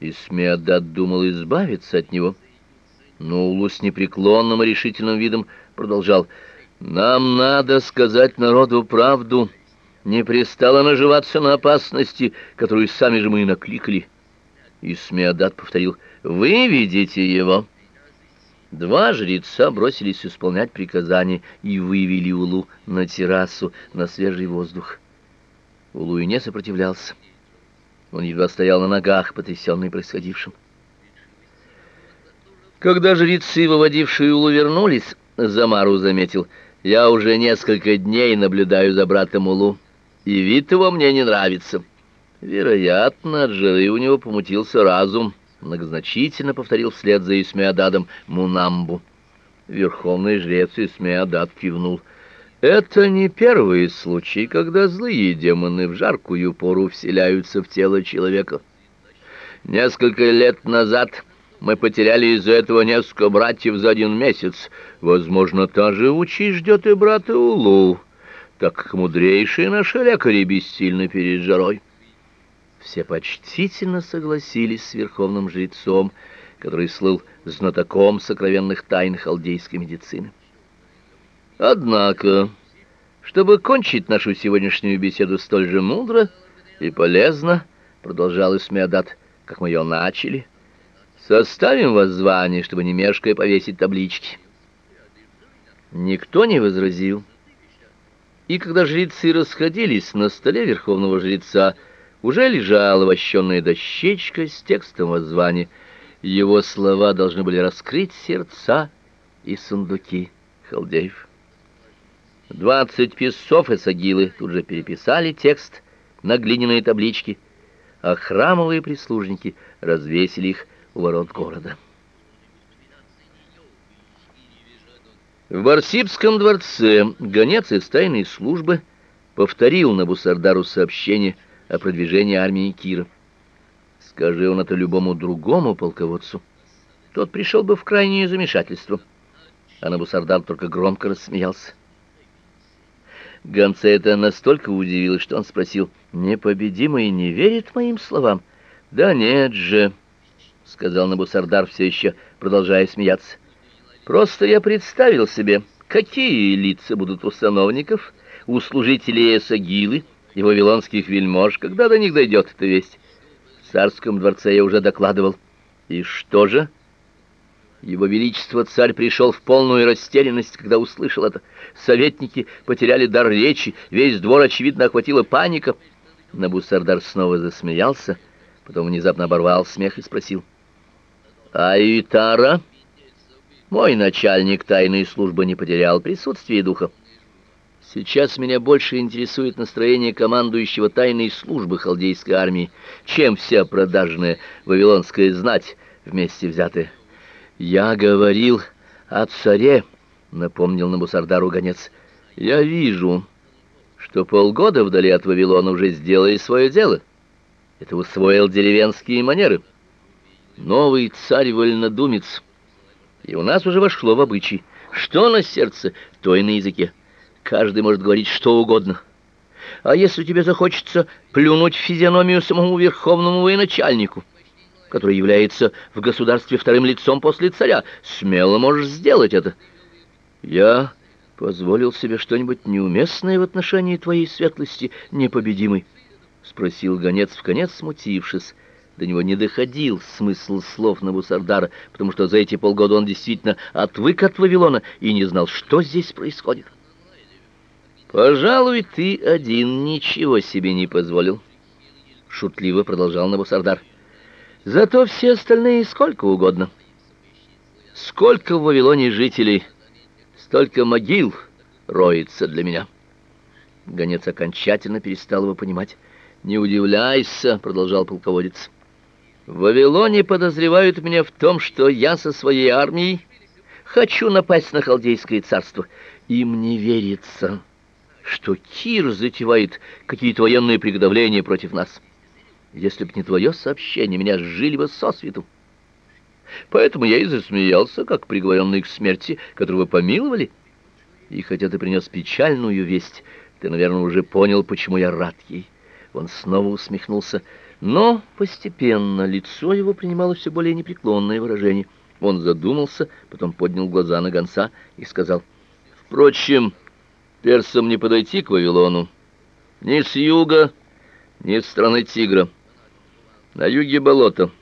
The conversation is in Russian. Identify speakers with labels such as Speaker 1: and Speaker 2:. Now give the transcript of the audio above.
Speaker 1: И Смеодат думал избавиться от него. Но Улу с непреклонным и решительным видом продолжал. «Нам надо сказать народу правду. Не пристало наживаться на опасности, которую сами же мы и накликали». И Смеодат повторил. «Вы видите его?» Два жреца бросились исполнять приказание и вывели Улу на террасу, на свежий воздух. Улу и не сопротивлялся. Он едва стоял на ногах, потрясенный происходившим. Когда жрецы, выводившие Улу, вернулись, Замару заметил, «Я уже несколько дней наблюдаю за братом Улу, и вид его мне не нравится. Вероятно, от жары у него помутился разум», — многозначительно повторил вслед за Исмеададом Мунамбу. Верховный жрец Исмеадад кивнул — это не первый случай, когда злые демоны в жаркую пору вселяются в тело человека. Несколько лет назад мы потеряли из-за этого несколько братьев за один месяц. Возможно, та же участь ждет и брата Улу, так как мудрейшие наши лекари бессильны перед жарой. Все почтительно согласились с верховным жрецом, который слыл знатоком сокровенных тайн халдейской медицины. Однако, чтобы кончить нашу сегодняшнюю беседу столь же мудро и полезно, продолжал Исмеадат, как мы ее начали, составим воззвание, чтобы не мешкая повесить таблички. Никто не возразил. И когда жрецы расходились, на столе верховного жреца уже лежала вощенная дощечка с текстом воззвания. Его слова должны были раскрыть сердца и сундуки халдеев. Двадцать писцов и сагилы тут же переписали текст на глиняные таблички, а храмовые прислужники развесили их у ворот города. В Барсибском дворце гонец из тайной службы повторил на Бусардару сообщение о продвижении армии Кира. Скажи он это любому другому полководцу, тот пришел бы в крайнее замешательство. А Набусардар только громко рассмеялся. Гонца это настолько удивило, что он спросил, «Непобедимый не верит моим словам?» «Да нет же», — сказал Набусардар все еще, продолжая смеяться. «Просто я представил себе, какие лица будут у сановников, у служителей Эсагилы и вавилонских вельмож, когда до них дойдет эта весть. В царском дворце я уже докладывал. И что же?» Его Величество царь пришел в полную растерянность, когда услышал это. Советники потеряли дар речи, весь двор, очевидно, охватила паника. Набусардар снова засмеялся, потом внезапно оборвал смех и спросил. «А Итара?» Мой начальник тайной службы не потерял присутствие духа. Сейчас меня больше интересует настроение командующего тайной службы халдейской армии, чем вся продажная вавилонская знать вместе взятая. «Я говорил о царе», — напомнил Набусардару гонец. «Я вижу, что полгода вдали от Вавилона уже сделали свое дело. Это усвоил деревенские манеры. Новый царь-вольнодумец, и у нас уже вошло в обычай. Что на сердце, то и на языке. Каждый может говорить что угодно». А если тебе захочется плюнуть в физиономию самому верховному военачальнику, который является в государстве вторым лицом после царя. Смело можешь сделать это. Я позволил себе что-нибудь неуместное в отношении твоей светлости, непобедимый, спросил гонец в конец смутившись. До него не доходил смысл слов Навусардара, потому что за эти полгода он действительно отвык от Вавилона и не знал, что здесь происходит. «Пожалуй, ты один ничего себе не позволил», — шутливо продолжал Навусардар. Зато все остальные сколько угодно. Сколько в Вавилоне жителей, столько могил роется для меня. Гонец окончательно перестал его понимать. «Не удивляйся», — продолжал полководец. «В Вавилоне подозревают меня в том, что я со своей армией хочу напасть на Халдейское царство. Им не верится, что Кир затевает какие-то военные приготовления против нас». Если б не твое сообщение, меня сжили бы сосвету. Поэтому я и засмеялся, как приговоренный к смерти, которого помиловали. И хотя ты принес печальную весть, ты, наверное, уже понял, почему я рад ей. Он снова усмехнулся. Но постепенно лицо его принимало все более непреклонное выражение. Он задумался, потом поднял глаза на гонца и сказал: "Впрочем, персам не подойти к Вавилону ни с юга, ни с страны Тигра. На юге болото,